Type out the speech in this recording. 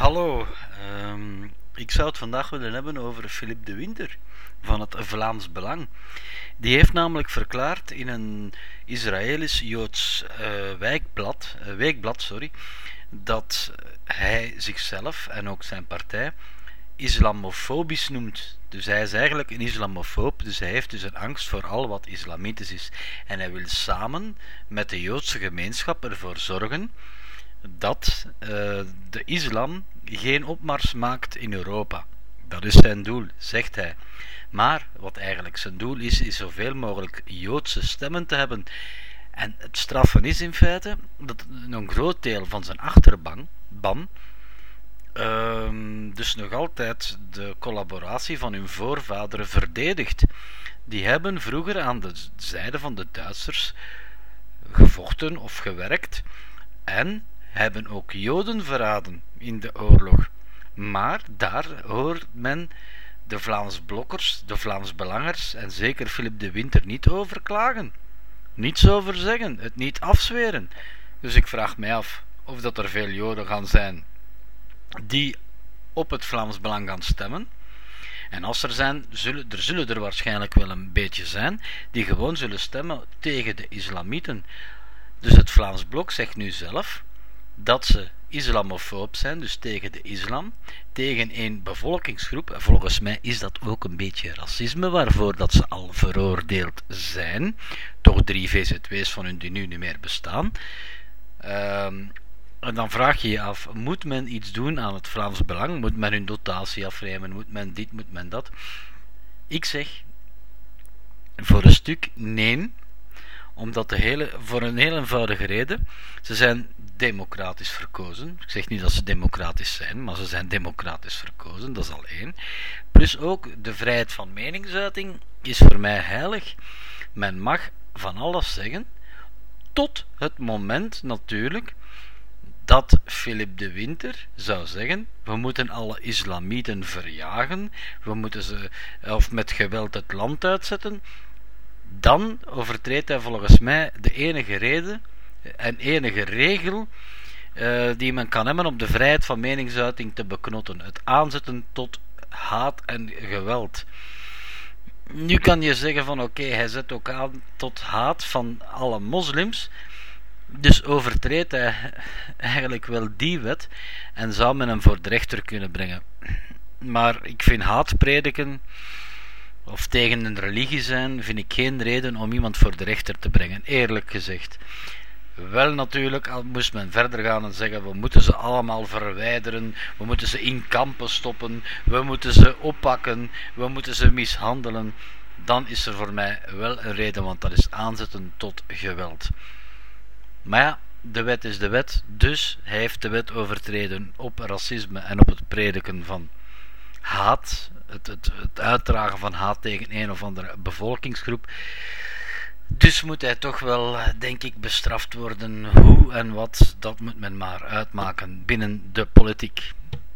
Hallo, ehm, ik zou het vandaag willen hebben over Philip de Winter van het Vlaams Belang. Die heeft namelijk verklaard in een Israëlisch-Joods uh, wijkblad, uh, weekblad sorry, dat hij zichzelf en ook zijn partij islamofobisch noemt. Dus hij is eigenlijk een islamofoob, dus hij heeft dus een angst voor al wat islamitisch is. En hij wil samen met de Joodse gemeenschap ervoor zorgen dat uh, de islam geen opmars maakt in Europa. Dat is zijn doel, zegt hij. Maar wat eigenlijk zijn doel is, is zoveel mogelijk Joodse stemmen te hebben. En het straffen is in feite dat een groot deel van zijn achterban ban, uh, dus nog altijd de collaboratie van hun voorvaderen verdedigt. Die hebben vroeger aan de zijde van de Duitsers gevochten of gewerkt en hebben ook Joden verraden in de oorlog. Maar daar hoort men de Vlaams blokkers, de Vlaams belangers en zeker Philip de Winter niet over klagen. Niets over zeggen, het niet afzweren. Dus ik vraag mij af of dat er veel Joden gaan zijn die op het Vlaams Belang gaan stemmen. En als er zijn, zullen, er zullen er waarschijnlijk wel een beetje zijn die gewoon zullen stemmen tegen de islamieten. Dus het Vlaams Blok zegt nu zelf dat ze islamofoob zijn, dus tegen de islam, tegen een bevolkingsgroep. Volgens mij is dat ook een beetje racisme, waarvoor dat ze al veroordeeld zijn. Toch drie VZW's van hun die nu niet meer bestaan. Ehm, en dan vraag je je af, moet men iets doen aan het Vlaams Belang? Moet men hun dotatie afnemen? Moet men dit, moet men dat? Ik zeg, voor een stuk nee, omdat de hele, voor een heel eenvoudige reden. Ze zijn democratisch verkozen. Ik zeg niet dat ze democratisch zijn, maar ze zijn democratisch verkozen, dat is al één. Plus ook de vrijheid van meningsuiting is voor mij heilig. Men mag van alles zeggen, tot het moment natuurlijk dat Philip de Winter zou zeggen: we moeten alle islamieten verjagen, we moeten ze of met geweld het land uitzetten. Dan overtreedt hij volgens mij de enige reden en enige regel uh, die men kan hebben om de vrijheid van meningsuiting te beknotten. Het aanzetten tot haat en geweld. Nu kan je zeggen van oké, hij zet ook aan tot haat van alle moslims. Dus overtreedt hij eigenlijk wel die wet en zou men hem voor de rechter kunnen brengen. Maar ik vind haatprediken of tegen een religie zijn, vind ik geen reden om iemand voor de rechter te brengen, eerlijk gezegd. Wel natuurlijk, moest men verder gaan en zeggen: we moeten ze allemaal verwijderen, we moeten ze in kampen stoppen, we moeten ze oppakken, we moeten ze mishandelen. Dan is er voor mij wel een reden, want dat is aanzetten tot geweld. Maar ja, de wet is de wet, dus hij heeft de wet overtreden op racisme en op het prediken van haat, het, het, het uitdragen van haat tegen een of andere bevolkingsgroep. Dus moet hij toch wel, denk ik, bestraft worden. Hoe en wat, dat moet men maar uitmaken binnen de politiek.